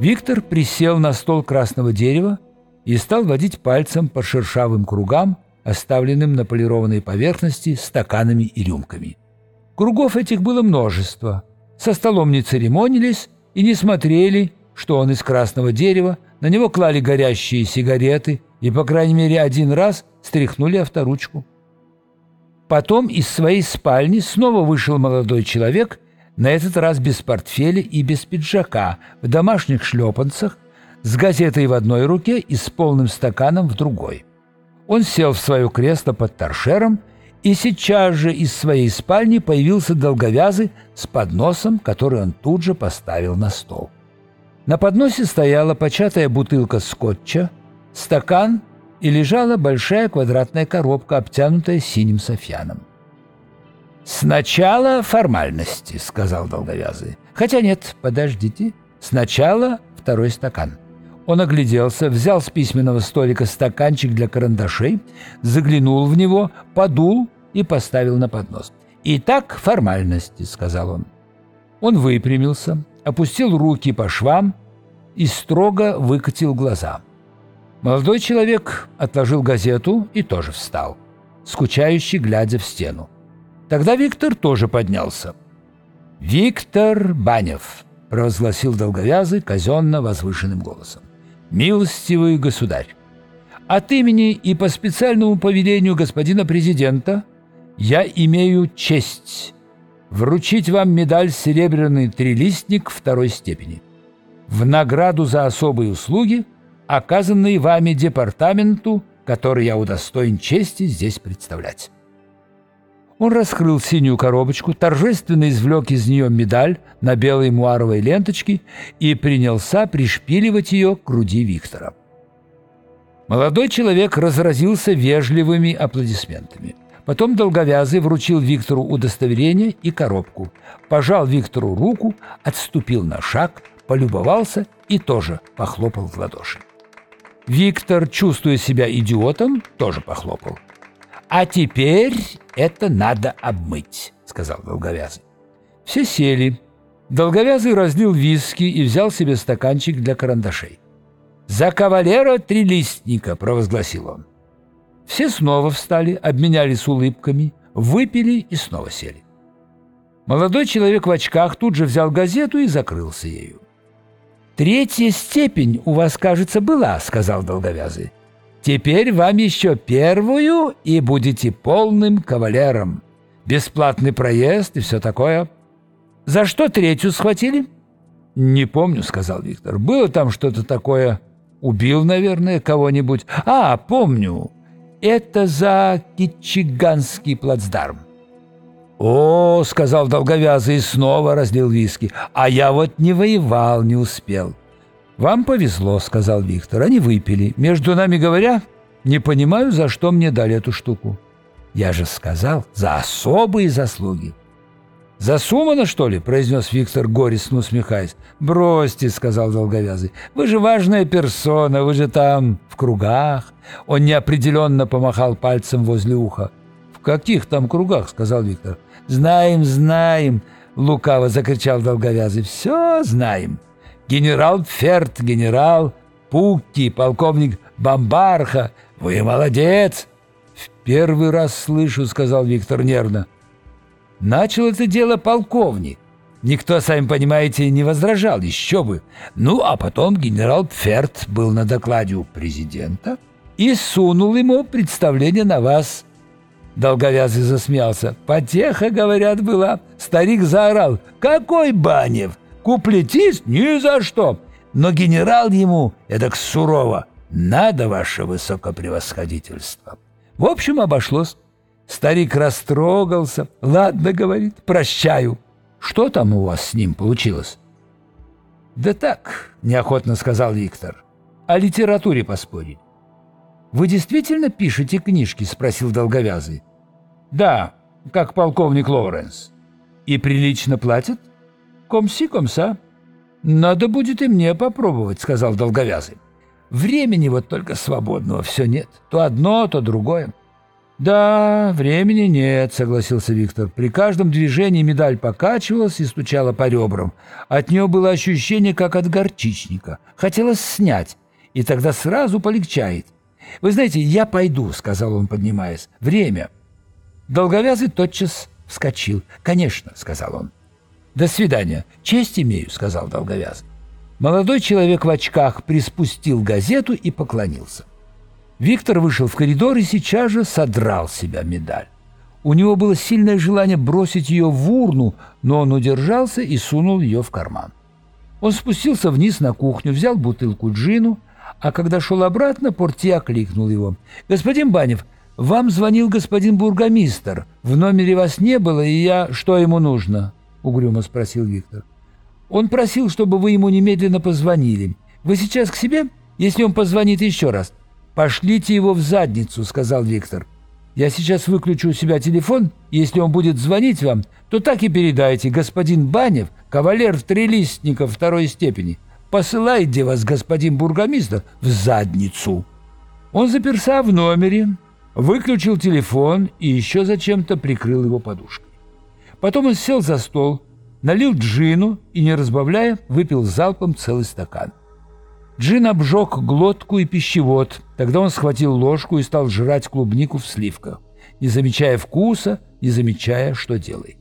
Виктор присел на стол красного дерева и стал водить пальцем по шершавым кругам, оставленным на полированной поверхности стаканами и рюмками. Кругов этих было множество. Со столом не церемонились и не смотрели, что он из красного дерева, на него клали горящие сигареты и, по крайней мере, один раз стряхнули авторучку. Потом из своей спальни снова вышел молодой человек, на этот раз без портфеля и без пиджака, в домашних шлепанцах, с газетой в одной руке и с полным стаканом в другой. Он сел в свое кресло под торшером, и сейчас же из своей спальни появился долговязый с подносом, который он тут же поставил на стол. На подносе стояла початая бутылка скотча, стакан и лежала большая квадратная коробка, обтянутая синим софьяном. «Сначала формальности», — сказал долговязый. «Хотя нет, подождите. Сначала второй стакан». Он огляделся, взял с письменного столика стаканчик для карандашей, заглянул в него, подул и поставил на поднос. «Итак, формальности», — сказал он. Он выпрямился, опустил руки по швам и строго выкатил глаза. Молодой человек отложил газету и тоже встал, скучающий, глядя в стену. Тогда Виктор тоже поднялся. «Виктор Банев», — провозгласил долговязый казенно возвышенным голосом. «Милостивый государь, от имени и по специальному повелению господина президента я имею честь вручить вам медаль «Серебряный трилистник» второй степени в награду за особые услуги, оказанные вами департаменту, который я удостоен чести здесь представлять. Он раскрыл синюю коробочку, торжественно извлек из нее медаль на белой муаровой ленточке и принялся пришпиливать ее к груди Виктора. Молодой человек разразился вежливыми аплодисментами. Потом долговязый вручил Виктору удостоверение и коробку, пожал Виктору руку, отступил на шаг, полюбовался и тоже похлопал в ладоши. Виктор, чувствуя себя идиотом, тоже похлопал. «А теперь это надо обмыть», — сказал Долговязый. Все сели. Долговязый разлил виски и взял себе стаканчик для карандашей. «За кавалера трилистника», — провозгласил он. Все снова встали, обменялись улыбками, выпили и снова сели. Молодой человек в очках тут же взял газету и закрылся ею. «Третья степень у вас, кажется, была», — сказал Долговязый. Теперь вам еще первую и будете полным кавалером. Бесплатный проезд и все такое. За что третью схватили? Не помню, сказал Виктор. Было там что-то такое. Убил, наверное, кого-нибудь. А, помню. Это за Китчиганский плацдарм. «О, — сказал долговязый и снова разлил виски, — а я вот не воевал, не успел. «Вам повезло», — сказал Виктор. Они выпили. Между нами говоря, не понимаю, за что мне дали эту штуку. Я же сказал, за особые заслуги. «За Сумана, что ли?» – произнес Виктор, горестно усмехаясь. «Бросьте», – сказал Долговязый. «Вы же важная персона, вы же там, в кругах». Он неопределенно помахал пальцем возле уха. «В каких там кругах?» – сказал Виктор. «Знаем, знаем», – лукаво закричал Долговязый. «Все знаем» генерал Ферт, генерал Пукки, полковник Бомбарха. Вы молодец!» «В первый раз слышу», — сказал Виктор нервно. «Начал это дело полковник. Никто, сами понимаете, не возражал, еще бы. Ну, а потом генерал Пферт был на докладе у президента и сунул ему представление на вас». Долговязый засмеялся. «Потеха, говорят, была». Старик заорал. «Какой Банев? Куплетист? Ни за что. Но генерал ему, эдак сурово, надо ваше высокопревосходительство. В общем, обошлось. Старик растрогался. Ладно, говорит, прощаю. Что там у вас с ним получилось? Да так, неохотно сказал Виктор. О литературе поспорить. Вы действительно пишете книжки? Спросил долговязый. Да, как полковник Лоуренс. И прилично платят? Комси-комса. Надо будет и мне попробовать, сказал долговязый. Времени вот только свободного все нет. То одно, то другое. «Да, времени нет», — согласился Виктор. При каждом движении медаль покачивалась и стучала по ребрам. От нее было ощущение, как от горчичника. Хотелось снять, и тогда сразу полегчает. «Вы знаете, я пойду», — сказал он, поднимаясь. «Время». Долговязый тотчас вскочил. «Конечно», — сказал он. «До свидания. Честь имею», — сказал Долговязый. Молодой человек в очках приспустил газету и поклонился. Виктор вышел в коридор и сейчас же содрал с себя медаль. У него было сильное желание бросить ее в урну, но он удержался и сунул ее в карман. Он спустился вниз на кухню, взял бутылку джину, а когда шел обратно, портье окликнул его. «Господин Банев, вам звонил господин бургомистр. В номере вас не было, и я... Что ему нужно?» — угрюмо спросил Виктор. «Он просил, чтобы вы ему немедленно позвонили. Вы сейчас к себе, если он позвонит еще раз?» «Пошлите его в задницу», — сказал Виктор. «Я сейчас выключу у себя телефон, если он будет звонить вам, то так и передайте. Господин Банев, кавалер трилистников второй степени. Посылайте вас, господин бургомистр, в задницу». Он заперся в номере, выключил телефон и еще зачем-то прикрыл его подушкой. Потом он сел за стол, налил джину и, не разбавляя, выпил залпом целый стакан. Джин обжег глотку и пищевод. Тогда он схватил ложку и стал жрать клубнику в сливках, не замечая вкуса, не замечая, что делает.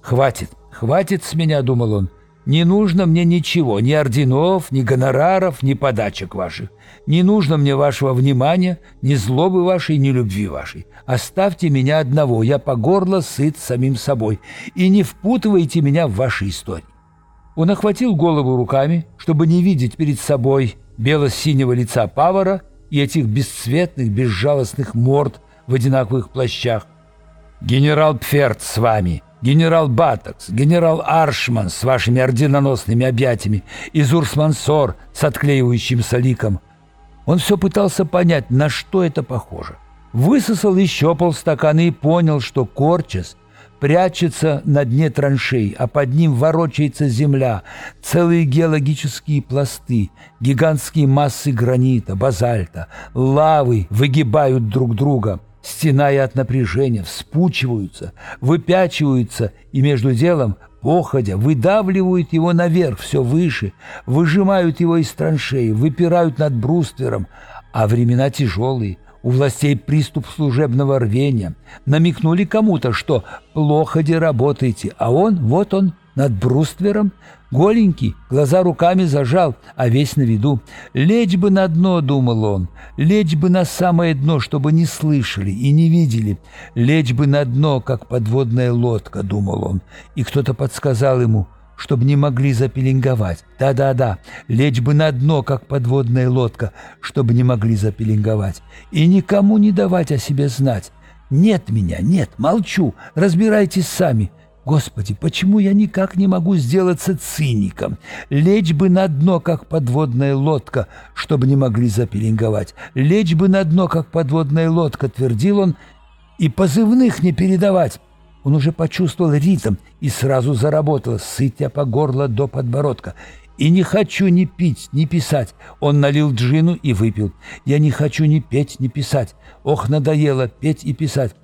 «Хватит, хватит с меня», — думал он. «Не нужно мне ничего, ни орденов, ни гонораров, ни подачек ваших. Не нужно мне вашего внимания, ни злобы вашей, ни любви вашей. Оставьте меня одного, я по горло сыт самим собой, и не впутывайте меня в ваши истории». Он охватил голову руками, чтобы не видеть перед собой бело-синего лица Павара и этих бесцветных, безжалостных морд в одинаковых плащах. «Генерал Пферт с вами, генерал Батакс, генерал Аршман с вашими орденоносными объятиями и Зурсмансор с отклеивающимся ликом». Он все пытался понять, на что это похоже. Высосал еще полстакана и понял, что Корчес — прячется на дне траншей, а под ним ворочается земля, целые геологические пласты, гигантские массы гранита, базальта, лавы выгибают друг друга, стеная от напряжения, вспучиваются, выпячиваются и между делом походя, выдавливают его наверх все выше, выжимают его из траншеи, выпирают над бруствером, а времена тяжелые, у властей приступ служебного рвения. Намекнули кому-то, что плохо де работаете, а он, вот он, над бруствером, голенький, глаза руками зажал, а весь на виду. Лечь бы на дно, думал он, лечь бы на самое дно, чтобы не слышали и не видели. Лечь бы на дно, как подводная лодка, думал он. И кто-то подсказал ему, чтобы не могли запеленговать. Да-да-да, лечь бы на дно, как подводная лодка, чтобы не могли запеленговать. И никому не давать о себе знать. Нет меня, нет, молчу, разбирайтесь сами. Господи, почему я никак не могу сделаться циником? Лечь бы на дно, как подводная лодка, чтобы не могли запеленговать. Лечь бы на дно, как подводная лодка, твердил он, и позывных не передавать. Он уже почувствовал ритм и сразу заработал, сытя по горло до подбородка. «И не хочу ни пить, ни писать». Он налил джину и выпил. «Я не хочу ни петь, ни писать. Ох, надоело петь и писать».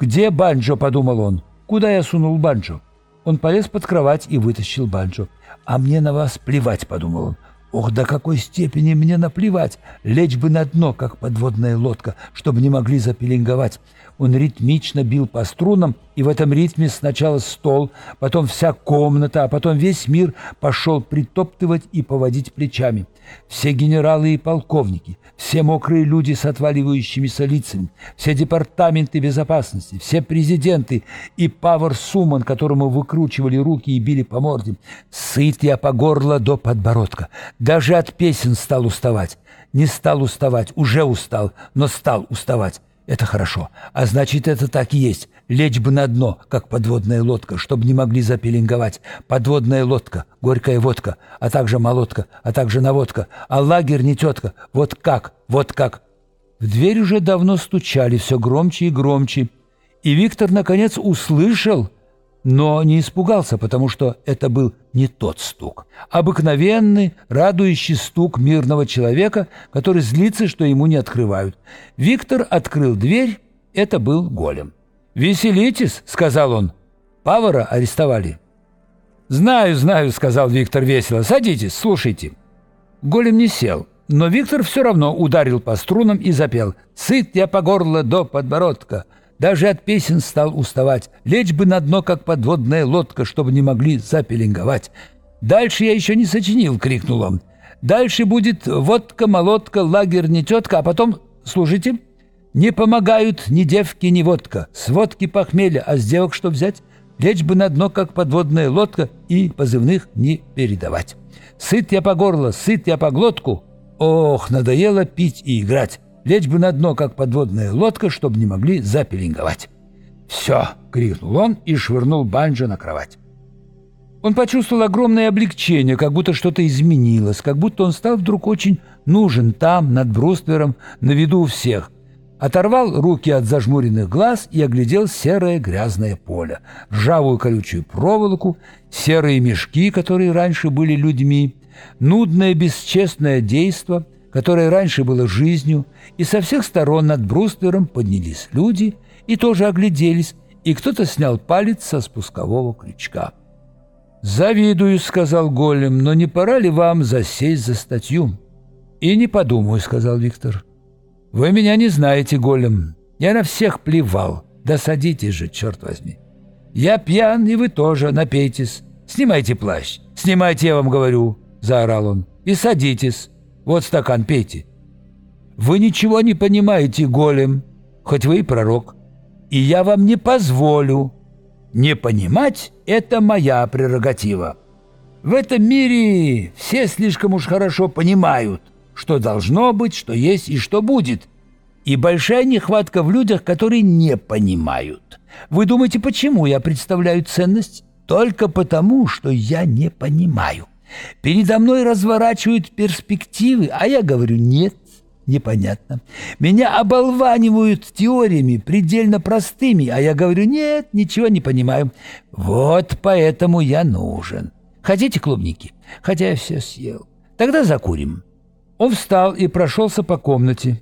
«Где банджо?» — подумал он. «Куда я сунул банджо?» Он полез под кровать и вытащил банджо. «А мне на вас плевать», — подумал он. «Ох, до какой степени мне наплевать! Лечь бы на дно, как подводная лодка, чтобы не могли запеленговать. Он ритмично бил по струнам, и в этом ритме сначала стол, потом вся комната, а потом весь мир пошел притоптывать и поводить плечами. Все генералы и полковники, все мокрые люди с отваливающимися лицами, все департаменты безопасности, все президенты и Павар Суман, которому выкручивали руки и били по морде. Сыт я по горло до подбородка. Даже от песен стал уставать. Не стал уставать, уже устал, но стал уставать. Это хорошо. А значит, это так и есть. Лечь бы на дно, как подводная лодка, чтобы не могли запеленговать. Подводная лодка, горькая водка, а также молотка, а также наводка. А лагерь не тетка. Вот как, вот как. В дверь уже давно стучали, все громче и громче. И Виктор, наконец, услышал, но не испугался, потому что это был не тот стук. Обыкновенный, радующий стук мирного человека, который злится, что ему не открывают. Виктор открыл дверь, это был голем. «Веселитесь», — сказал он. «Павара арестовали». «Знаю, знаю», — сказал Виктор весело. «Садитесь, слушайте». Голем не сел, но Виктор все равно ударил по струнам и запел «Сыт я по горло до подбородка». Даже от песен стал уставать. Лечь бы на дно, как подводная лодка, чтобы не могли запеленговать. «Дальше я еще не сочинил», — крикнул он. «Дальше будет водка, молотка, лагерь, не тетка, а потом, служите, не помогают ни девки, ни водка. С водки похмелья, а с девок что взять? Лечь бы на дно, как подводная лодка, и позывных не передавать. Сыт я по горло, сыт я по глотку. Ох, надоело пить и играть. Лечь бы на дно, как подводная лодка, чтобы не могли запеленговать. «Все!» — крикнул он и швырнул банджо на кровать. Он почувствовал огромное облегчение, как будто что-то изменилось, как будто он стал вдруг очень нужен там, над бруствером, на виду у всех. Оторвал руки от зажмуренных глаз и оглядел серое грязное поле, ржавую колючую проволоку, серые мешки, которые раньше были людьми, нудное бесчестное действо — которое раньше было жизнью, и со всех сторон над бруствером поднялись люди и тоже огляделись, и кто-то снял палец со спускового крючка. «Завидую», — сказал Голем, — «но не пора ли вам засесть за статью?» «И не подумаю», — сказал Виктор. «Вы меня не знаете, Голем. Я на всех плевал. Да садитесь же, черт возьми. Я пьян, и вы тоже, напейтесь. Снимайте плащ. Снимайте, я вам говорю», — заорал он. «И садитесь. Вот стакан, пейте. Вы ничего не понимаете, голем, хоть вы и пророк. И я вам не позволю. Не понимать — это моя прерогатива. В этом мире все слишком уж хорошо понимают, что должно быть, что есть и что будет. И большая нехватка в людях, которые не понимают. Вы думаете, почему я представляю ценность? Только потому, что я не понимаю. Передо мной разворачивают перспективы, а я говорю «нет». Непонятно. Меня оболванивают теориями, предельно простыми, а я говорю «нет, ничего не понимаю». Вот поэтому я нужен. Хотите клубники? Хотя я все съел. Тогда закурим. Он встал и прошелся по комнате.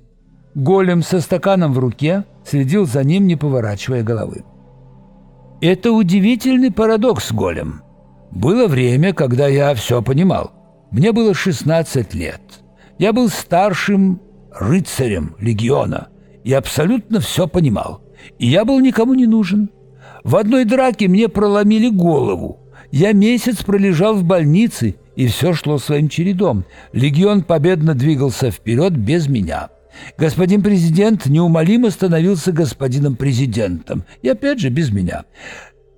Голем со стаканом в руке следил за ним, не поворачивая головы. Это удивительный парадокс, Голем. Было время, когда я все понимал. Мне было 16 лет. Я был старшим рыцарем легиона и абсолютно все понимал. И я был никому не нужен. В одной драке мне проломили голову. Я месяц пролежал в больнице, и все шло своим чередом. Легион победно двигался вперед без меня. Господин президент неумолимо становился господином президентом. И опять же без меня.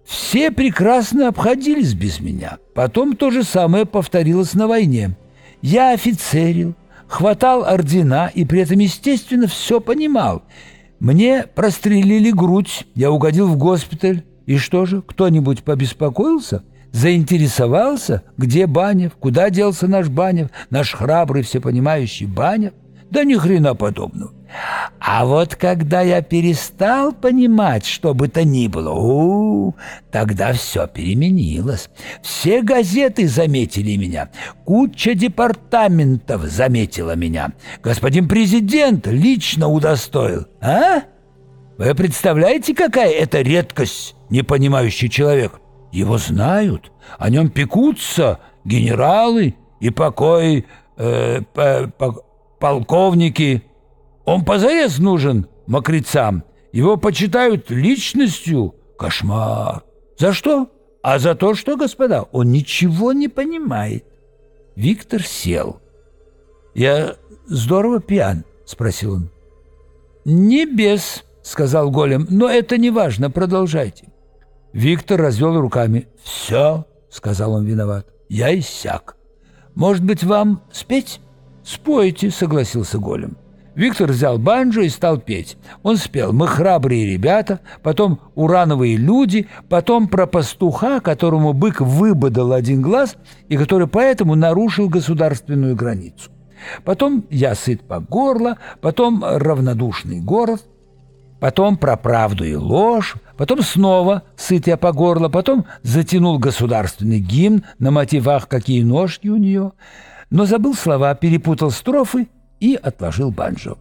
Все прекрасно обходились без меня. Потом то же самое повторилось на войне. Я офицерил, хватал ордена и при этом, естественно, все понимал. Мне прострелили грудь, я угодил в госпиталь. И что же, кто-нибудь побеспокоился? Заинтересовался, где Банев, куда делся наш Банев, наш храбрый всепонимающий Банев? Да ни хрена подобного. А вот когда я перестал понимать, что бы то ни было, у, -у тогда все переменилось. Все газеты заметили меня, куча департаментов заметила меня. Господин президент лично удостоил. А? Вы представляете, какая это редкость, непонимающий человек? Его знают, о нем пекутся генералы и покой, э, по, по, полковники. Он позарез нужен мокрецам. Его почитают личностью. Кошмар. За что? А за то, что, господа, он ничего не понимает. Виктор сел. «Я здорово пьян?» — спросил он. «Не без», — сказал голем, — «но это не важно, продолжайте». Виктор развел руками. «Все», — сказал он виноват, — «я иссяк. Может быть, вам спеть?» «Спойте», — согласился Голем. Виктор взял банджо и стал петь. Он спел «Мы храбрые ребята», потом «Урановые люди», потом про пастуха, которому бык выбодал один глаз и который поэтому нарушил государственную границу. Потом «Я сыт по горло», потом «Равнодушный город». потом про правду и ложь, потом снова сытая по горло, потом затянул государственный гимн на мотивах «Какие ножки у нее», но забыл слова, перепутал строфы и отложил банджо.